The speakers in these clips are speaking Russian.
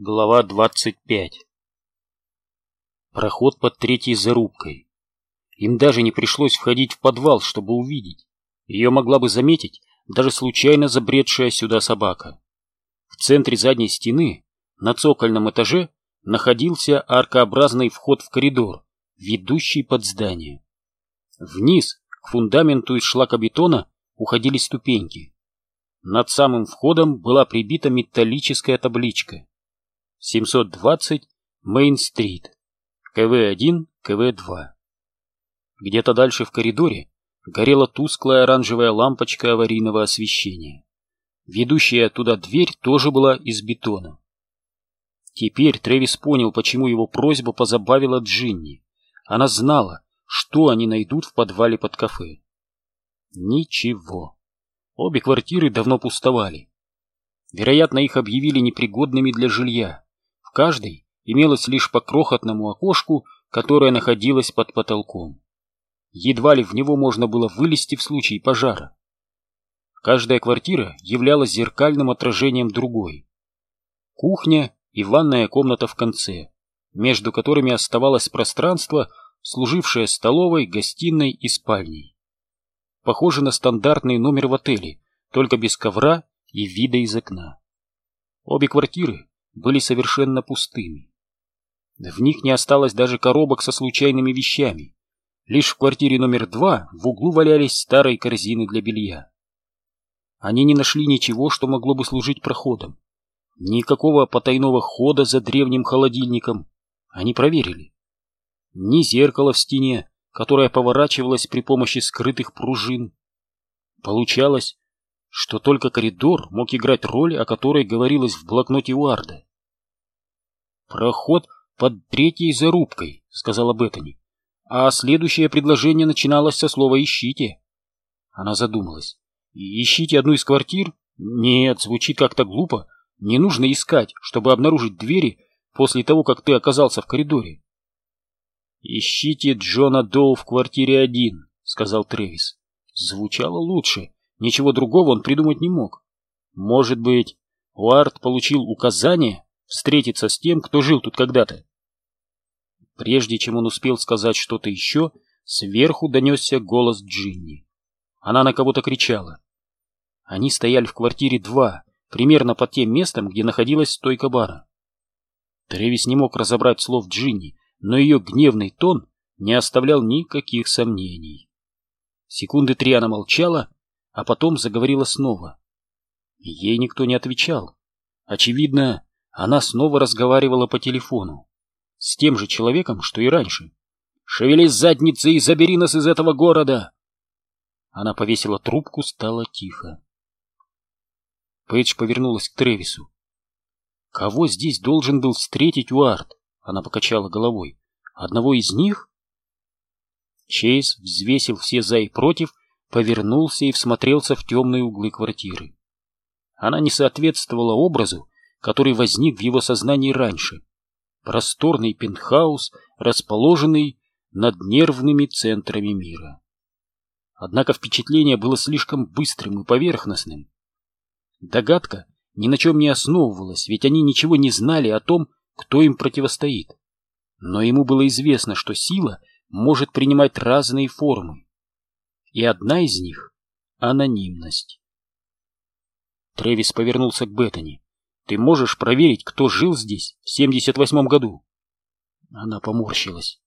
Глава 25 Проход под третьей зарубкой. Им даже не пришлось входить в подвал, чтобы увидеть. Ее могла бы заметить даже случайно забредшая сюда собака. В центре задней стены, на цокольном этаже, находился аркообразный вход в коридор, ведущий под здание. Вниз, к фундаменту из шлакобетона, уходили ступеньки. Над самым входом была прибита металлическая табличка 720 Мейн-стрит, КВ-1, КВ-2. Где-то дальше в коридоре горела тусклая оранжевая лампочка аварийного освещения. Ведущая туда дверь тоже была из бетона. Теперь Трэвис понял, почему его просьба позабавила Джинни. Она знала, что они найдут в подвале под кафе. Ничего. Обе квартиры давно пустовали. Вероятно, их объявили непригодными для жилья. Каждой имелось лишь по крохотному окошку, которое находилось под потолком. Едва ли в него можно было вылезти в случае пожара. Каждая квартира являлась зеркальным отражением другой. Кухня и ванная комната в конце, между которыми оставалось пространство, служившее столовой, гостиной и спальней. Похоже на стандартный номер в отеле, только без ковра и вида из окна. Обе квартиры были совершенно пустыми. В них не осталось даже коробок со случайными вещами. Лишь в квартире номер два в углу валялись старые корзины для белья. Они не нашли ничего, что могло бы служить проходом. Никакого потайного хода за древним холодильником. Они проверили. Ни зеркала в стене, которое поворачивалось при помощи скрытых пружин. Получалось, что только коридор мог играть роль, о которой говорилось в блокноте Уарда. «Проход под третьей зарубкой», — сказала Беттани. «А следующее предложение начиналось со слова «ищите». Она задумалась. «Ищите одну из квартир? Нет, звучит как-то глупо. Не нужно искать, чтобы обнаружить двери после того, как ты оказался в коридоре». «Ищите Джона Доу в квартире один», — сказал Трэвис. Звучало лучше. Ничего другого он придумать не мог. Может быть, Уарт получил указание встретиться с тем, кто жил тут когда-то. Прежде чем он успел сказать что-то еще, сверху донесся голос Джинни. Она на кого-то кричала. Они стояли в квартире два, примерно под тем местом, где находилась стойка бара. Тревис не мог разобрать слов Джинни, но ее гневный тон не оставлял никаких сомнений. Секунды три она молчала, а потом заговорила снова. Ей никто не отвечал. Очевидно, она снова разговаривала по телефону. С тем же человеком, что и раньше. «Шевелись задницей и забери нас из этого города!» Она повесила трубку, стало тихо. Пейдж повернулась к Тревису. «Кого здесь должен был встретить Уарт?» Она покачала головой. «Одного из них?» Чейз взвесил все за и против, повернулся и всмотрелся в темные углы квартиры. Она не соответствовала образу, который возник в его сознании раньше. Просторный пентхаус, расположенный над нервными центрами мира. Однако впечатление было слишком быстрым и поверхностным. Догадка ни на чем не основывалась, ведь они ничего не знали о том, кто им противостоит. Но ему было известно, что сила может принимать разные формы. И одна из них — анонимность. Тревис повернулся к Беттани. Ты можешь проверить, кто жил здесь в 78-м году? Она поморщилась.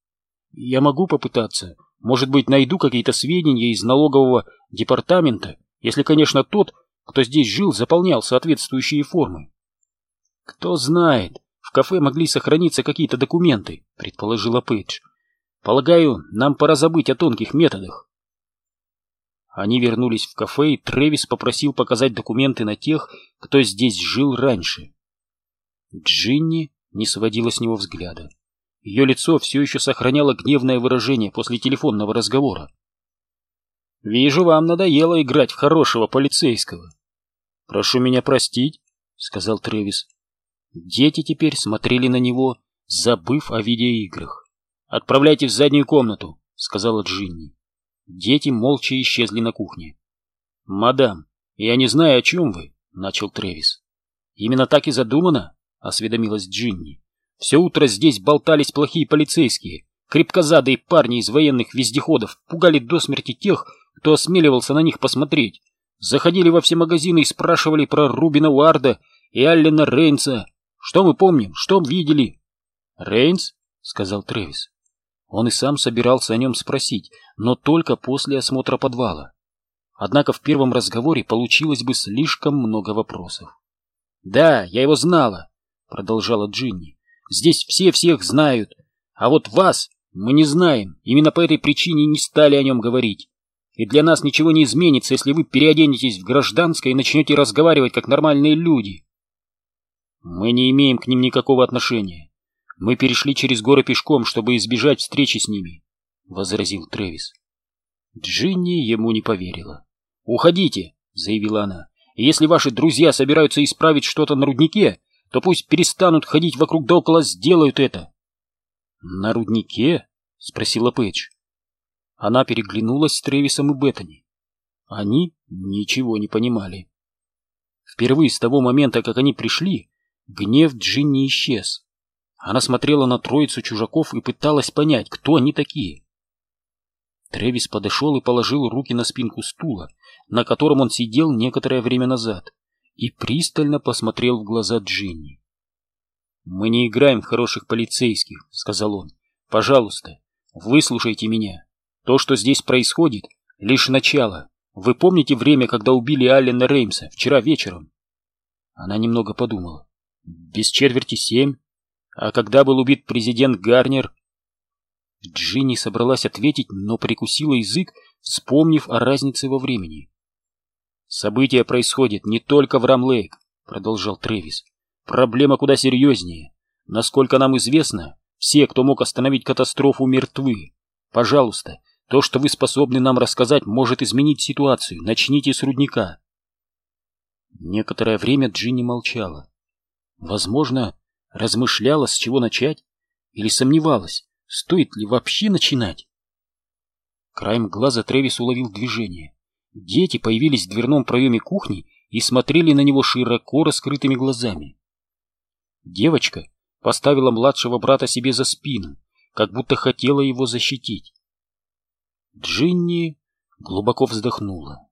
Я могу попытаться. Может быть, найду какие-то сведения из налогового департамента, если, конечно, тот, кто здесь жил, заполнял соответствующие формы. Кто знает, в кафе могли сохраниться какие-то документы, предположила Пейдж. Полагаю, нам пора забыть о тонких методах. Они вернулись в кафе, и Трэвис попросил показать документы на тех, кто здесь жил раньше. Джинни не сводила с него взгляда. Ее лицо все еще сохраняло гневное выражение после телефонного разговора. «Вижу, вам надоело играть в хорошего полицейского». «Прошу меня простить», — сказал Трэвис. Дети теперь смотрели на него, забыв о видеоиграх. «Отправляйтесь в заднюю комнату», — сказала Джинни. Дети молча исчезли на кухне. «Мадам, я не знаю, о чем вы», — начал Трэвис. «Именно так и задумано», — осведомилась Джинни. «Все утро здесь болтались плохие полицейские, крепкозадые парни из военных вездеходов, пугали до смерти тех, кто осмеливался на них посмотреть. Заходили во все магазины и спрашивали про Рубина Уарда и Аллена Рейнса. Что мы помним, что видели?» «Рейнс?» — сказал Трэвис. Он и сам собирался о нем спросить, но только после осмотра подвала. Однако в первом разговоре получилось бы слишком много вопросов. «Да, я его знала», — продолжала Джинни. «Здесь все всех знают, а вот вас мы не знаем, именно по этой причине не стали о нем говорить. И для нас ничего не изменится, если вы переоденетесь в гражданское и начнете разговаривать как нормальные люди». «Мы не имеем к ним никакого отношения. Мы перешли через горы пешком, чтобы избежать встречи с ними, — возразил Трэвис. Джинни ему не поверила. «Уходите», — заявила она. «Если ваши друзья собираются исправить что-то на руднике, то пусть перестанут ходить вокруг да около, сделают это». «На руднике?» — спросила Пэтч. Она переглянулась с Тревисом и Беттани. Они ничего не понимали. Впервые с того момента, как они пришли, гнев Джинни исчез. Она смотрела на троицу чужаков и пыталась понять, кто они такие. Тревис подошел и положил руки на спинку стула, на котором он сидел некоторое время назад, и пристально посмотрел в глаза Джинни. «Мы не играем в хороших полицейских», — сказал он. «Пожалуйста, выслушайте меня. То, что здесь происходит, — лишь начало. Вы помните время, когда убили Аллена Реймса, вчера вечером?» Она немного подумала. «Без четверти семь?» А когда был убит президент Гарнер? Джинни собралась ответить, но прикусила язык, вспомнив о разнице во времени. «События происходят не только в Рамлейк», — продолжал Трэвис. «Проблема куда серьезнее. Насколько нам известно, все, кто мог остановить катастрофу, мертвы. Пожалуйста, то, что вы способны нам рассказать, может изменить ситуацию. Начните с рудника». Некоторое время Джинни молчала. Возможно, размышляла, с чего начать, или сомневалась, стоит ли вообще начинать. Краем глаза Тревис уловил движение. Дети появились в дверном проеме кухни и смотрели на него широко раскрытыми глазами. Девочка поставила младшего брата себе за спину, как будто хотела его защитить. Джинни глубоко вздохнула.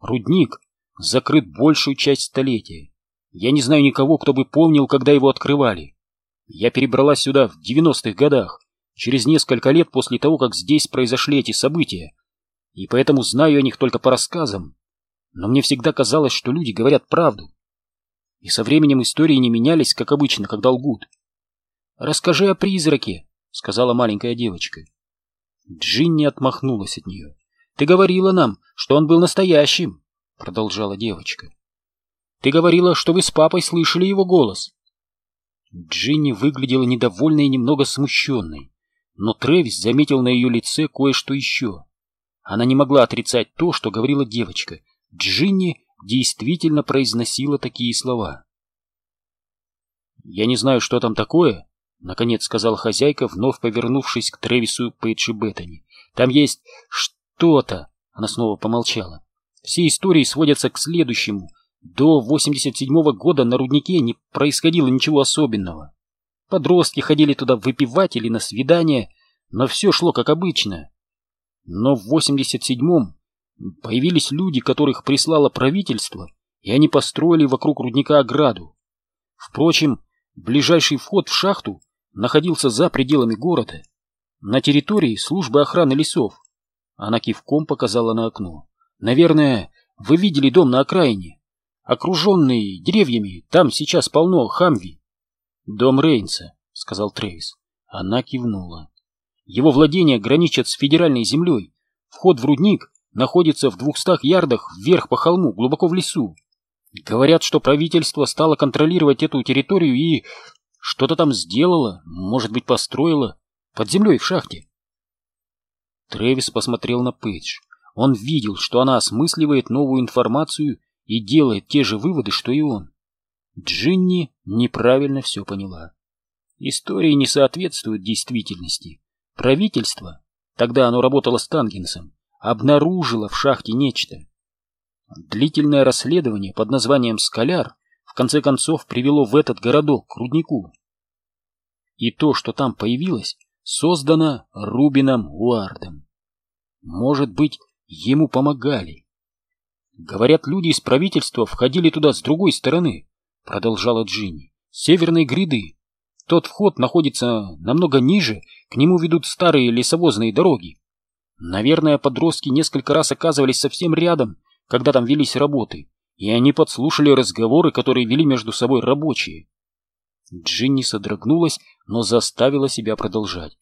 Рудник закрыт большую часть столетия. Я не знаю никого, кто бы помнил, когда его открывали. Я перебралась сюда в девяностых годах, через несколько лет после того, как здесь произошли эти события, и поэтому знаю о них только по рассказам. Но мне всегда казалось, что люди говорят правду. И со временем истории не менялись, как обычно, когда лгут. «Расскажи о призраке», — сказала маленькая девочка. Джинни отмахнулась от нее. «Ты говорила нам, что он был настоящим», — продолжала девочка. Ты говорила, что вы с папой слышали его голос. Джинни выглядела недовольной и немного смущенной, но Трэвис заметил на ее лице кое-что еще. Она не могла отрицать то, что говорила девочка. Джинни действительно произносила такие слова. «Я не знаю, что там такое», — наконец сказала хозяйка, вновь повернувшись к Трэвису Пейдж и Беттани. «Там есть что-то», — она снова помолчала. «Все истории сводятся к следующему — до 87-го года на руднике не происходило ничего особенного. Подростки ходили туда выпивать или на свидания, но все шло как обычно. Но в 87-м появились люди, которых прислало правительство, и они построили вокруг рудника ограду. Впрочем, ближайший вход в шахту находился за пределами города, на территории службы охраны лесов. Она кивком показала на окно. «Наверное, вы видели дом на окраине?» Окруженный деревьями, там сейчас полно хамви. — Дом Рейнса, — сказал Трейс. Она кивнула. Его владения граничат с федеральной землей. Вход в рудник находится в двухстах ярдах вверх по холму, глубоко в лесу. Говорят, что правительство стало контролировать эту территорию и что-то там сделало, может быть, построило, под землей в шахте. Трэвис посмотрел на Пейдж. Он видел, что она осмысливает новую информацию и делает те же выводы, что и он. Джинни неправильно все поняла. Истории не соответствуют действительности. Правительство, тогда оно работало с Тангенсом, обнаружило в шахте нечто. Длительное расследование под названием «Скаляр», в конце концов привело в этот городок, к руднику. И то, что там появилось, создано Рубином Уардом. Может быть, ему помогали. Говорят, люди из правительства входили туда с другой стороны, продолжала Джинни, с северной гряды. Тот вход находится намного ниже, к нему ведут старые лесовозные дороги. Наверное, подростки несколько раз оказывались совсем рядом, когда там велись работы, и они подслушали разговоры, которые вели между собой рабочие. Джинни содрогнулась, но заставила себя продолжать.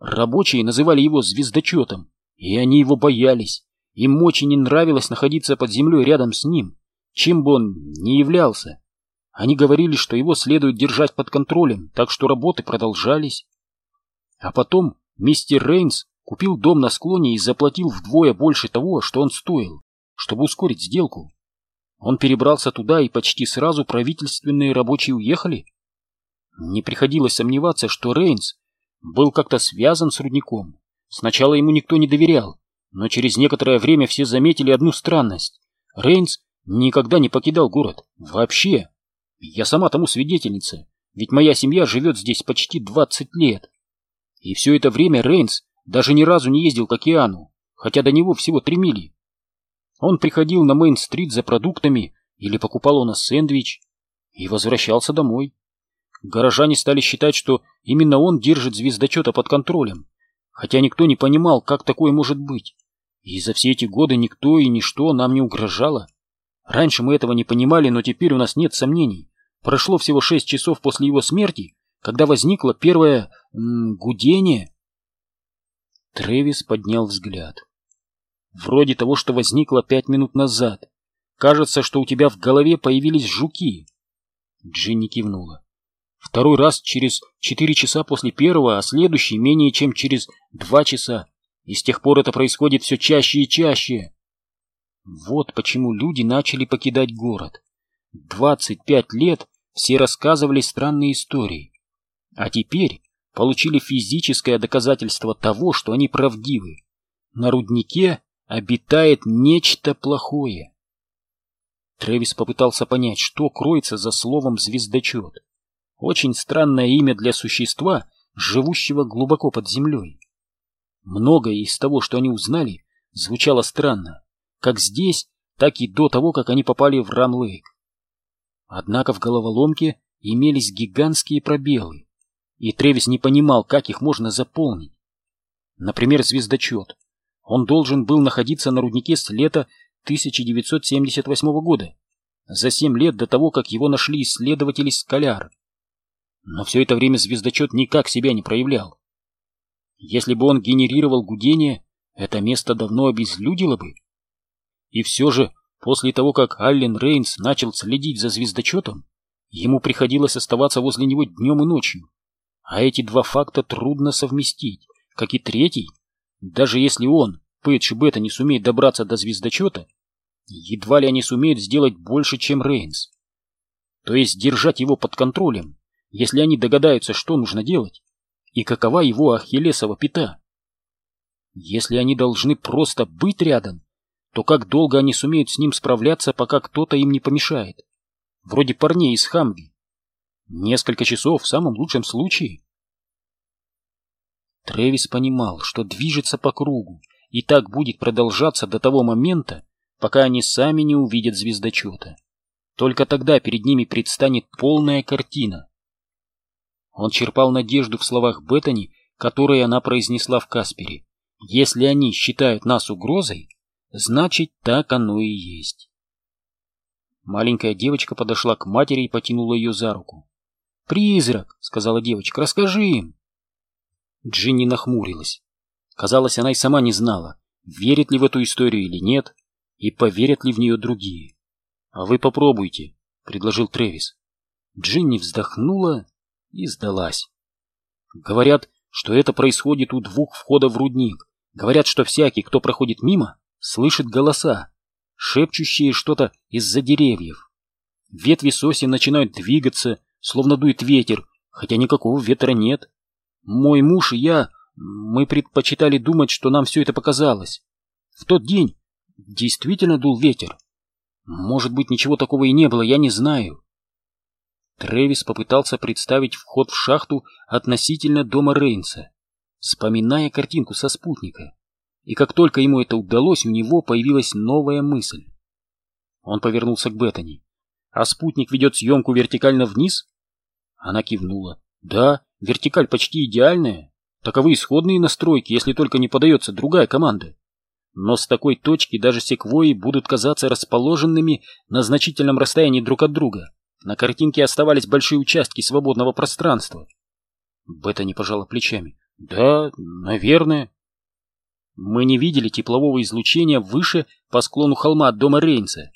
Рабочие называли его звездочетом, и они его боялись. Им очень не нравилось находиться под землей рядом с ним, чем бы он ни являлся. Они говорили, что его следует держать под контролем, так что работы продолжались. А потом мистер Рейнс купил дом на склоне и заплатил вдвое больше того, что он стоил, чтобы ускорить сделку. Он перебрался туда, и почти сразу правительственные рабочие уехали. Не приходилось сомневаться, что Рейнс был как-то связан с рудником. Сначала ему никто не доверял, но через некоторое время все заметили одну странность. Рейнс никогда не покидал город. Вообще. Я сама тому свидетельница, ведь моя семья живет здесь почти 20 лет. И все это время Рейнс даже ни разу не ездил к океану, хотя до него всего три мили. Он приходил на Мейн-стрит за продуктами или покупал у нас сэндвич и возвращался домой. Горожане стали считать, что именно он держит звездочета под контролем, хотя никто не понимал, как такое может быть. И за все эти годы никто и ничто нам не угрожало. Раньше мы этого не понимали, но теперь у нас нет сомнений. Прошло всего шесть часов после его смерти, когда возникло первое м, гудение. Трэвис поднял взгляд. Вроде того, что возникло пять минут назад. Кажется, что у тебя в голове появились жуки. Джинни кивнула. Второй раз через четыре часа после первого, а следующий менее чем через два часа. И с тех пор это происходит все чаще и чаще. Вот почему люди начали покидать город. Двадцать пять лет все рассказывали странные истории. А теперь получили физическое доказательство того, что они правдивы. На руднике обитает нечто плохое. Трэвис попытался понять, что кроется за словом «звездочет». Очень странное имя для существа, живущего глубоко под землей. Многое из того, что они узнали, звучало странно, как здесь, так и до того, как они попали в Рамлейк. Однако в головоломке имелись гигантские пробелы, и Тревис не понимал, как их можно заполнить. Например, звездочет. Он должен был находиться на руднике с лета 1978 года, за семь лет до того, как его нашли исследователи Скаляр. Но все это время звездочет никак себя не проявлял. Если бы он генерировал гудение, это место давно обезлюдило бы. И все же, после того, как Аллен Рейнс начал следить за звездочетом, ему приходилось оставаться возле него днем и ночью. А эти два факта трудно совместить, как и третий — даже если он, Пэтч Бета, не сумеет добраться до звездочета, едва ли они сумеют сделать больше, чем Рейнс. То есть держать его под контролем, если они догадаются, что нужно делать, и какова его ахиллесова пята. Если они должны просто быть рядом, то как долго они сумеют с ним справляться, пока кто-то им не помешает? Вроде парней из Хамби. Несколько часов в самом лучшем случае. Трэвис понимал, что движется по кругу, и так будет продолжаться до того момента, пока они сами не увидят звездочета. Только тогда перед ними предстанет полная картина. Он черпал надежду в словах Беттани, которые она произнесла в Каспере. Если они считают нас угрозой, значит, так оно и есть. Маленькая девочка подошла к матери и потянула ее за руку. «Призрак!» — сказала девочка. «Расскажи им!» Джинни нахмурилась. Казалось, она и сама не знала, верит ли в эту историю или нет, и поверят ли в нее другие. «А вы попробуйте», — предложил Тревис. Джинни вздохнула и сдалась. Говорят, что это происходит у двух входов в рудник. Говорят, что всякий, кто проходит мимо, слышит голоса, шепчущие что-то из-за деревьев. Ветви сосен начинают двигаться, словно дует ветер, хотя никакого ветра нет. Мой муж и я, мы предпочитали думать, что нам все это показалось. В тот день действительно дул ветер. Может быть, ничего такого и не было, я не знаю. Трэвис попытался представить вход в шахту относительно дома Рейнса, вспоминая картинку со спутника. И как только ему это удалось, у него появилась новая мысль. Он повернулся к Беттани. «А спутник ведет съемку вертикально вниз?» Она кивнула. «Да, вертикаль почти идеальная. Таковы исходные настройки, если только не подается другая команда. Но с такой точки даже секвои будут казаться расположенными на значительном расстоянии друг от друга. На картинке оставались большие участки свободного пространства. Бета не пожала плечами. Да, наверное. Мы не видели теплового излучения выше по склону холма от дома Рейнса,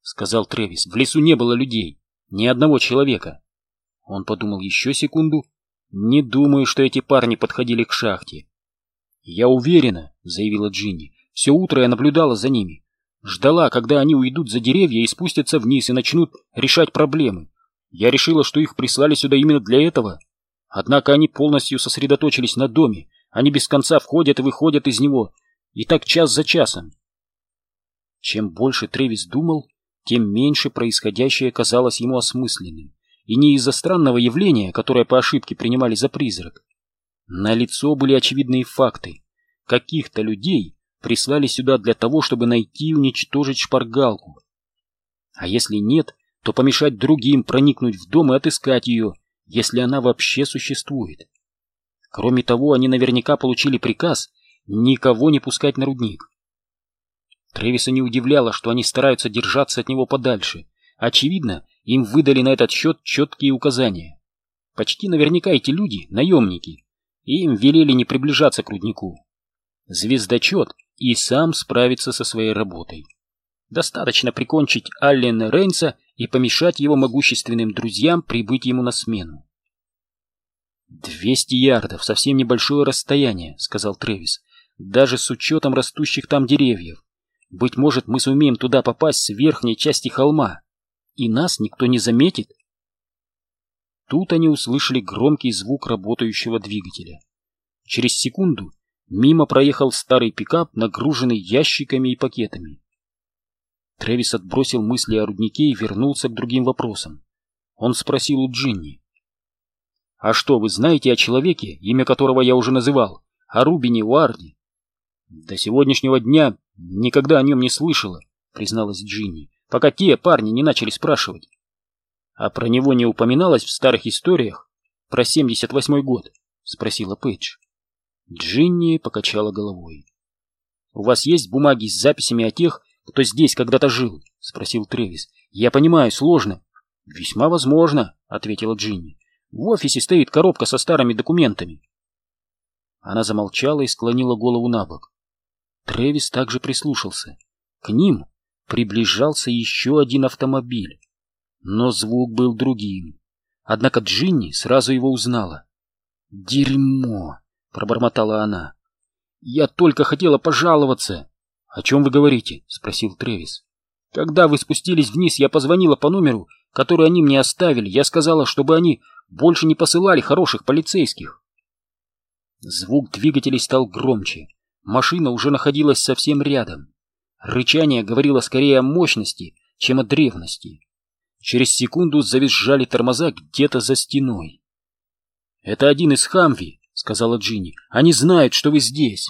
сказал Тревис. В лесу не было людей, ни одного человека. Он подумал еще секунду. Не думаю, что эти парни подходили к шахте. Я уверена, заявила Джинни. Все утро я наблюдала за ними. Ждала, когда они уйдут за деревья и спустятся вниз и начнут решать проблемы. Я решила, что их прислали сюда именно для этого. Однако они полностью сосредоточились на доме. Они без конца входят и выходят из него. И так час за часом. Чем больше Тревис думал, тем меньше происходящее казалось ему осмысленным. И не из-за странного явления, которое по ошибке принимали за призрак. На лицо были очевидные факты. Каких-то людей прислали сюда для того, чтобы найти и уничтожить шпаргалку. А если нет, то помешать другим проникнуть в дом и отыскать ее, если она вообще существует. Кроме того, они наверняка получили приказ никого не пускать на рудник. Тревиса не удивляло, что они стараются держаться от него подальше. Очевидно, им выдали на этот счет четкие указания. Почти наверняка эти люди — наемники, им велели не приближаться к руднику. Звездочет и сам справится со своей работой. Достаточно прикончить Аллена Рейнса и помешать его могущественным друзьям прибыть ему на смену. «Двести ярдов, совсем небольшое расстояние», — сказал Тревис, — «даже с учетом растущих там деревьев. Быть может, мы сумеем туда попасть с верхней части холма, и нас никто не заметит». Тут они услышали громкий звук работающего двигателя. Через секунду Мимо проехал старый пикап, нагруженный ящиками и пакетами. Трэвис отбросил мысли о руднике и вернулся к другим вопросам. Он спросил у Джинни. «А что, вы знаете о человеке, имя которого я уже называл, о Рубине Уарди?» «До сегодняшнего дня никогда о нем не слышала», — призналась Джинни, «пока те парни не начали спрашивать». «А про него не упоминалось в старых историях? Про 78-й год?» — спросила Пейдж. Джинни покачала головой. «У вас есть бумаги с записями о тех, кто здесь когда-то жил?» — спросил Тревис. «Я понимаю, сложно». «Весьма возможно», — ответила Джинни. «В офисе стоит коробка со старыми документами». Она замолчала и склонила голову на бок. Тревис также прислушался. К ним приближался еще один автомобиль. Но звук был другим. Однако Джинни сразу его узнала. «Дерьмо!» Пробормотала она. Я только хотела пожаловаться. О чем вы говорите? спросил Тревис. Когда вы спустились вниз, я позвонила по номеру, который они мне оставили. Я сказала, чтобы они больше не посылали хороших полицейских. Звук двигателей стал громче. Машина уже находилась совсем рядом. Рычание говорило скорее о мощности, чем о древности. Через секунду завизжали тормоза где-то за стеной. «Это один из Хамви», — сказала Джинни. «Они знают, что вы здесь».